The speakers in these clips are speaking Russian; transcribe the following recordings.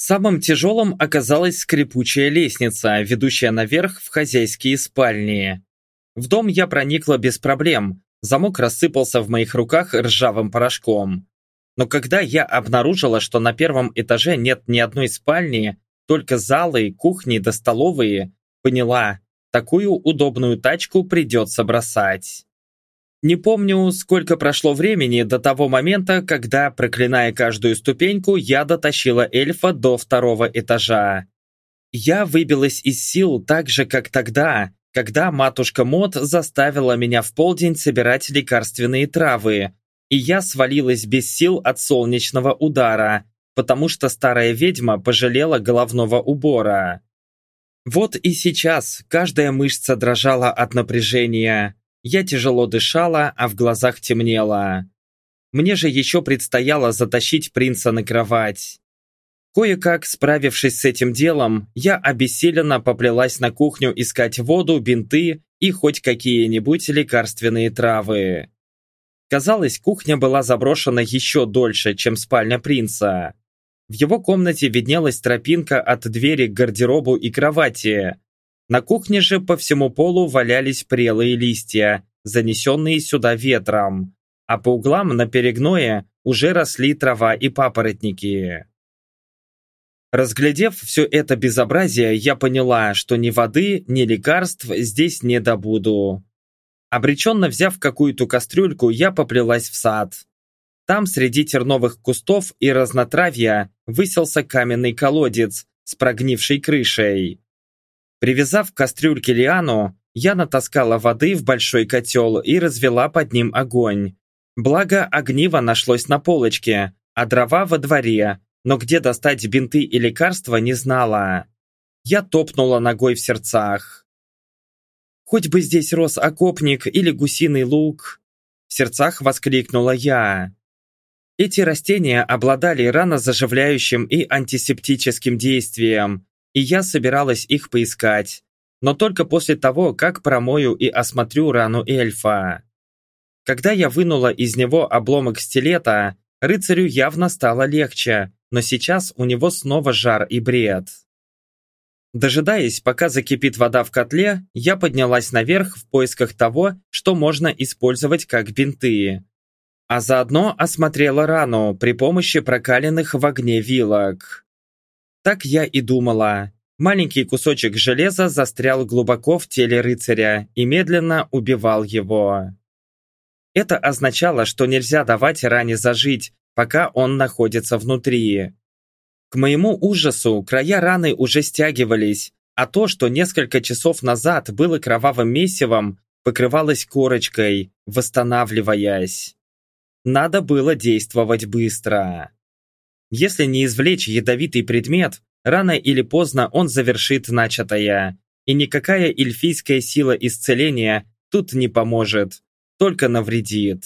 Самым тяжелым оказалась скрипучая лестница, ведущая наверх в хозяйские спальни. В дом я проникла без проблем, замок рассыпался в моих руках ржавым порошком. Но когда я обнаружила, что на первом этаже нет ни одной спальни, только залы, кухни да столовые, поняла, такую удобную тачку придется бросать. Не помню, сколько прошло времени до того момента, когда, проклиная каждую ступеньку, я дотащила эльфа до второго этажа. Я выбилась из сил так же, как тогда, когда матушка Мот заставила меня в полдень собирать лекарственные травы, и я свалилась без сил от солнечного удара, потому что старая ведьма пожалела головного убора. Вот и сейчас каждая мышца дрожала от напряжения. Я тяжело дышала, а в глазах темнело. Мне же еще предстояло затащить принца на кровать. Кое-как, справившись с этим делом, я обессиленно поплелась на кухню искать воду, бинты и хоть какие-нибудь лекарственные травы. Казалось, кухня была заброшена еще дольше, чем спальня принца. В его комнате виднелась тропинка от двери к гардеробу и кровати, на кухне же по всему полу валялись прелые листья, занесенные сюда ветром, а по углам на перегное уже росли трава и папоротники. Разглядев все это безобразие, я поняла, что ни воды, ни лекарств здесь не добуду. Обреченно взяв какую-то кастрюльку, я поплелась в сад. Там среди терновых кустов и разнотравья выселся каменный колодец с прогнившей крышей. Привязав к кастрюльке лиану, я натаскала воды в большой котел и развела под ним огонь. Благо, огниво нашлось на полочке, а дрова во дворе, но где достать бинты и лекарства не знала. Я топнула ногой в сердцах. «Хоть бы здесь рос окопник или гусиный лук!» В сердцах воскликнула я. Эти растения обладали ранозаживляющим и антисептическим действием, и я собиралась их поискать, но только после того, как промою и осмотрю рану эльфа. Когда я вынула из него обломок стилета, рыцарю явно стало легче, но сейчас у него снова жар и бред. Дожидаясь, пока закипит вода в котле, я поднялась наверх в поисках того, что можно использовать как бинты. А заодно осмотрела рану при помощи прокаленных в огне вилок. Так я и думала. Маленький кусочек железа застрял глубоко в теле рыцаря и медленно убивал его. Это означало, что нельзя давать ране зажить, пока он находится внутри. К моему ужасу, края раны уже стягивались, а то, что несколько часов назад было кровавым месивом, покрывалось корочкой, восстанавливаясь. Надо было действовать быстро. Если не извлечь ядовитый предмет, рано или поздно он завершит начатое, и никакая эльфийская сила исцеления тут не поможет, только навредит.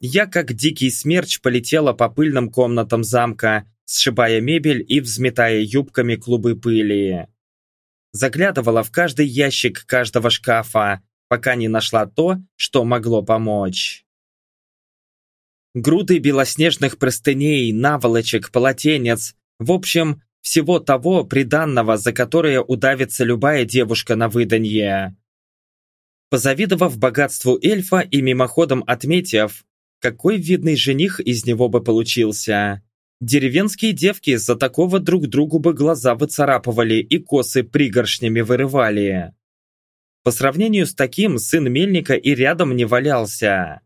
Я как дикий смерч полетела по пыльным комнатам замка, сшибая мебель и взметая юбками клубы пыли. Заглядывала в каждый ящик каждого шкафа, пока не нашла то, что могло помочь. Груды белоснежных простыней, наволочек, полотенец. В общем, всего того приданного, за которое удавится любая девушка на выданье. Позавидовав богатству эльфа и мимоходом отметив, какой видный жених из него бы получился. Деревенские девки за такого друг другу бы глаза выцарапывали и косы пригоршнями вырывали. По сравнению с таким, сын мельника и рядом не валялся.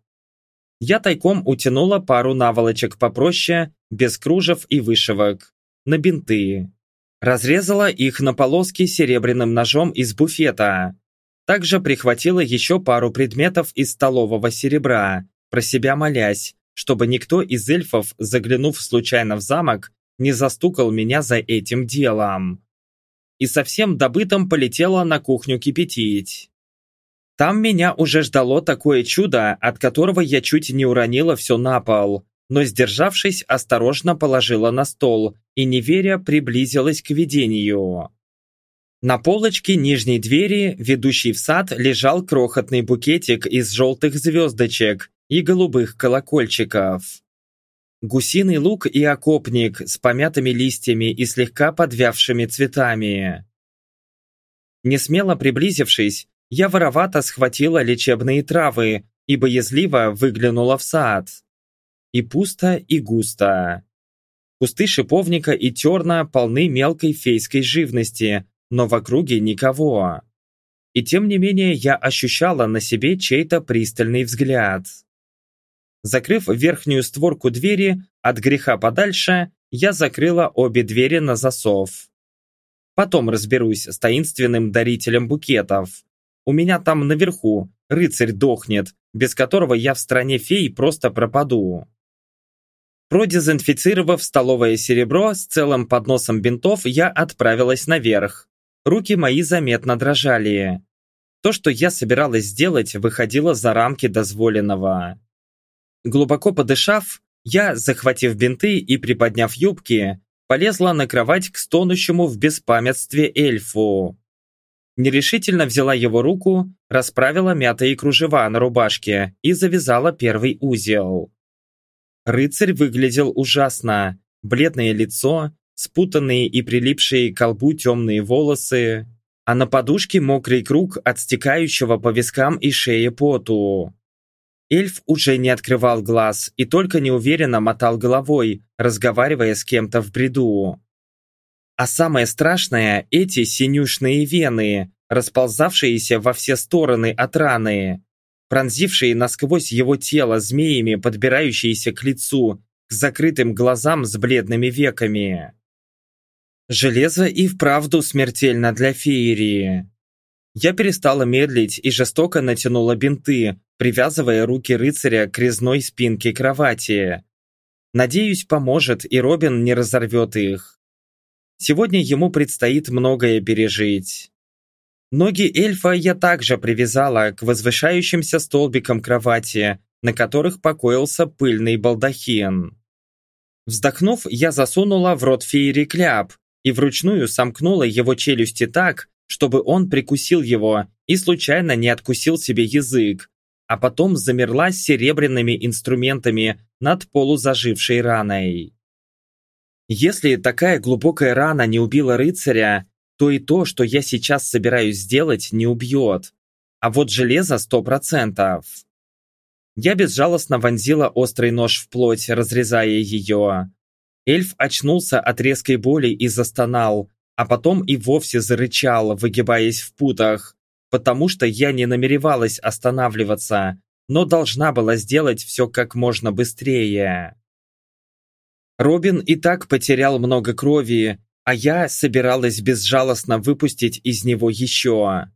Я тайком утянула пару наволочек попроще, без кружев и вышивок, на бинты. Разрезала их на полоски серебряным ножом из буфета. Также прихватила еще пару предметов из столового серебра, про себя молясь, чтобы никто из эльфов, заглянув случайно в замок, не застукал меня за этим делом. И совсем добытым полетела на кухню кипятить. Там меня уже ждало такое чудо, от которого я чуть не уронила все на пол, но, сдержавшись, осторожно положила на стол и, не веря, приблизилась к видению. На полочке нижней двери, ведущей в сад, лежал крохотный букетик из желтых звездочек и голубых колокольчиков. Гусиный лук и окопник с помятыми листьями и слегка подвявшими цветами. Несмело приблизившись, я воровато схватила лечебные травы и боязливо выглянула в сад. И пусто, и густо. Кусты шиповника и терна полны мелкой фейской живности, но в округе никого. И тем не менее я ощущала на себе чей-то пристальный взгляд. Закрыв верхнюю створку двери от греха подальше, я закрыла обе двери на засов. Потом разберусь с таинственным дарителем букетов. У меня там наверху рыцарь дохнет, без которого я в стране фей просто пропаду. Продезинфицировав столовое серебро с целым подносом бинтов, я отправилась наверх. Руки мои заметно дрожали. То, что я собиралась сделать, выходило за рамки дозволенного. Глубоко подышав, я, захватив бинты и приподняв юбки, полезла на кровать к стонущему в беспамятстве эльфу. Нерешительно взяла его руку, расправила мятые кружева на рубашке и завязала первый узел. Рыцарь выглядел ужасно. Бледное лицо, спутанные и прилипшие к колбу темные волосы, а на подушке мокрый круг от стекающего по вискам и шее поту. Эльф уже не открывал глаз и только неуверенно мотал головой, разговаривая с кем-то в бреду. А самое страшное – эти синюшные вены, расползавшиеся во все стороны от раны пронзившие насквозь его тело змеями, подбирающиеся к лицу, к закрытым глазам с бледными веками. Железо и вправду смертельно для феерии. Я перестала медлить и жестоко натянула бинты, привязывая руки рыцаря к резной спинке кровати. Надеюсь, поможет, и Робин не разорвет их. Сегодня ему предстоит многое пережить. Ноги эльфа я также привязала к возвышающимся столбикам кровати, на которых покоился пыльный балдахин. Вздохнув, я засунула в рот феери кляп и вручную сомкнула его челюсти так, чтобы он прикусил его и случайно не откусил себе язык, а потом замерла с серебряными инструментами над полузажившей раной. Если такая глубокая рана не убила рыцаря, то и то, что я сейчас собираюсь сделать, не убьет. А вот железо сто процентов. Я безжалостно вонзила острый нож в плоть, разрезая ее. Эльф очнулся от резкой боли и застонал, а потом и вовсе зарычал, выгибаясь в путах, потому что я не намеревалась останавливаться, но должна была сделать все как можно быстрее. Робин и так потерял много крови, а я собиралась безжалостно выпустить из него еще.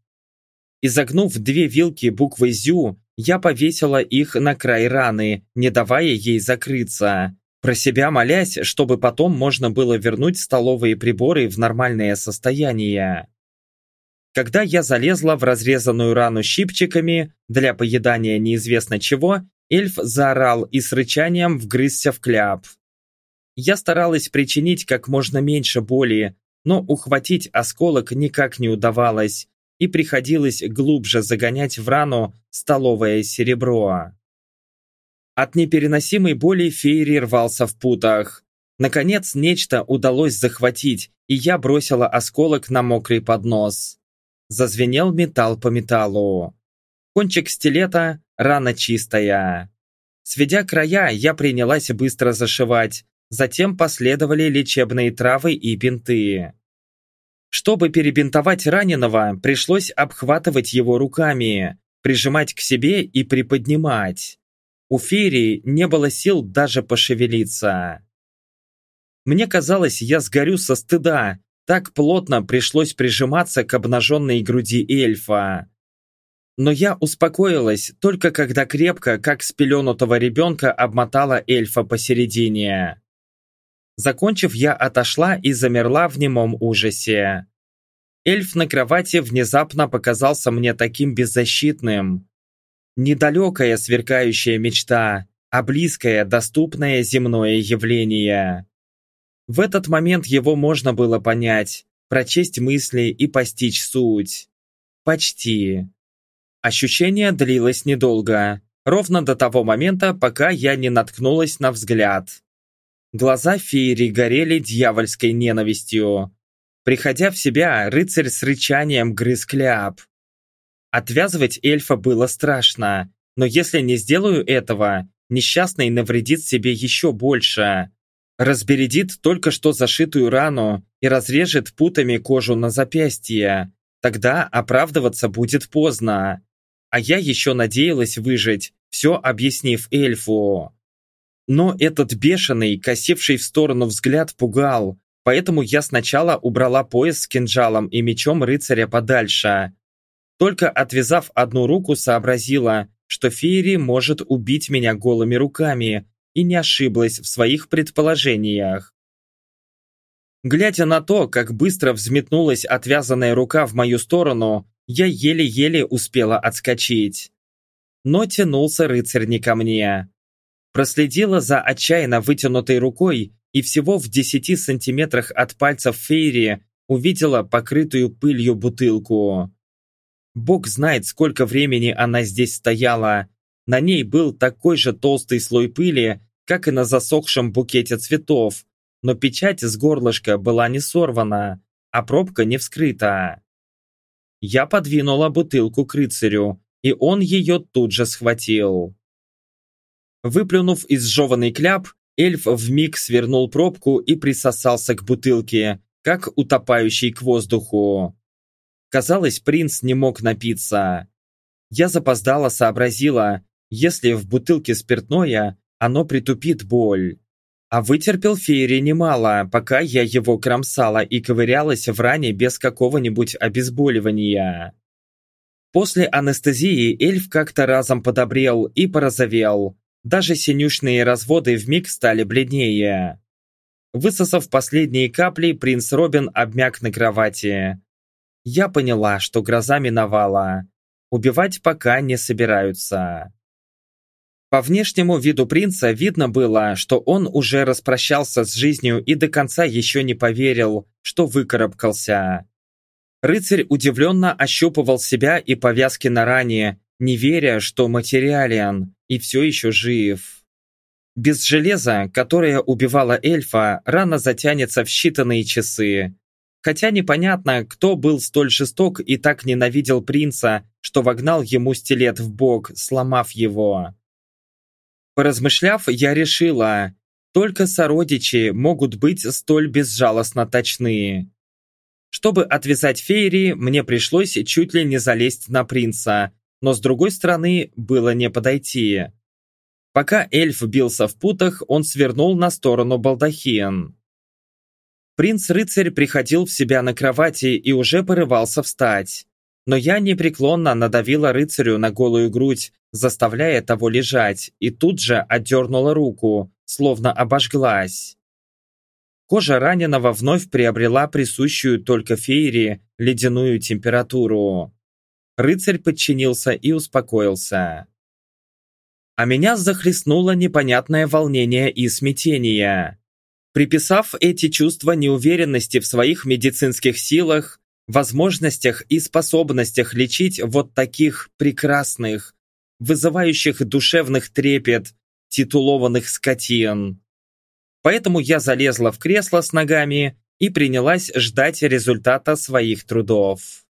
Изогнув две вилки буквой «зю», я повесила их на край раны, не давая ей закрыться, про себя молясь, чтобы потом можно было вернуть столовые приборы в нормальное состояние. Когда я залезла в разрезанную рану щипчиками для поедания неизвестно чего, эльф заорал и с рычанием вгрызся в кляп. Я старалась причинить как можно меньше боли, но ухватить осколок никак не удавалось, и приходилось глубже загонять в рану столовое серебро. От непереносимой боли Фейри рвался в путах. Наконец, нечто удалось захватить, и я бросила осколок на мокрый поднос. Зазвенел металл по металлу. Кончик стилета, рана чистая. Сведя края, я принялась быстро зашивать, Затем последовали лечебные травы и бинты. Чтобы перебинтовать раненого, пришлось обхватывать его руками, прижимать к себе и приподнимать. У Ферии не было сил даже пошевелиться. Мне казалось, я сгорю со стыда, так плотно пришлось прижиматься к обнаженной груди эльфа. Но я успокоилась только когда крепко, как спеленутого ребенка, обмотала эльфа посередине. Закончив, я отошла и замерла в немом ужасе. Эльф на кровати внезапно показался мне таким беззащитным. Недалекая сверкающая мечта, а близкое, доступное земное явление. В этот момент его можно было понять, прочесть мысли и постичь суть. Почти. Ощущение длилось недолго, ровно до того момента, пока я не наткнулась на взгляд. Глаза феери горели дьявольской ненавистью. Приходя в себя, рыцарь с рычанием грыз кляп. Отвязывать эльфа было страшно, но если не сделаю этого, несчастный навредит себе еще больше. Разбередит только что зашитую рану и разрежет путами кожу на запястье. Тогда оправдываться будет поздно. А я еще надеялась выжить, все объяснив эльфу. Но этот бешеный, косивший в сторону взгляд пугал, поэтому я сначала убрала пояс с кинжалом и мечом рыцаря подальше. Только отвязав одну руку, сообразила, что Фейри может убить меня голыми руками, и не ошиблась в своих предположениях. Глядя на то, как быстро взметнулась отвязанная рука в мою сторону, я еле-еле успела отскочить. Но тянулся рыцарь не ко мне. Проследила за отчаянно вытянутой рукой и всего в десяти сантиметрах от пальцев Фейри увидела покрытую пылью бутылку. Бог знает, сколько времени она здесь стояла. На ней был такой же толстый слой пыли, как и на засохшем букете цветов, но печать с горлышка была не сорвана, а пробка не вскрыта. Я подвинула бутылку к рыцарю, и он ее тут же схватил. Выплюнув изжеванный кляп, эльф вмиг свернул пробку и присосался к бутылке, как утопающий к воздуху. Казалось, принц не мог напиться. Я запоздала сообразила, если в бутылке спиртное, оно притупит боль. А вытерпел Фейри немало, пока я его кромсала и ковырялась в ране без какого-нибудь обезболивания. После анестезии эльф как-то разом подобрел и порозовел. Даже синюшные разводы вмиг стали бледнее. Высосав последние капли, принц Робин обмяк на кровати. Я поняла, что гроза миновала. Убивать пока не собираются. По внешнему виду принца видно было, что он уже распрощался с жизнью и до конца еще не поверил, что выкарабкался. Рыцарь удивленно ощупывал себя и повязки на ране, не веря, что материален и все еще жив. Без железа, которое убивало эльфа, рана затянется в считанные часы. Хотя непонятно, кто был столь жесток и так ненавидел принца, что вогнал ему стилет в бок, сломав его. Поразмышляв, я решила, только сородичи могут быть столь безжалостно точны. Чтобы отвязать Фейри, мне пришлось чуть ли не залезть на принца, но с другой стороны было не подойти. Пока эльф бился в путах, он свернул на сторону балдахин. Принц-рыцарь приходил в себя на кровати и уже порывался встать. Но я непреклонно надавила рыцарю на голую грудь, заставляя того лежать, и тут же отдернула руку, словно обожглась. Кожа раненого вновь приобрела присущую только феере ледяную температуру. Рыцарь подчинился и успокоился. А меня захлестнуло непонятное волнение и смятение. Приписав эти чувства неуверенности в своих медицинских силах, возможностях и способностях лечить вот таких прекрасных, вызывающих душевных трепет, титулованных скотин. Поэтому я залезла в кресло с ногами и принялась ждать результата своих трудов.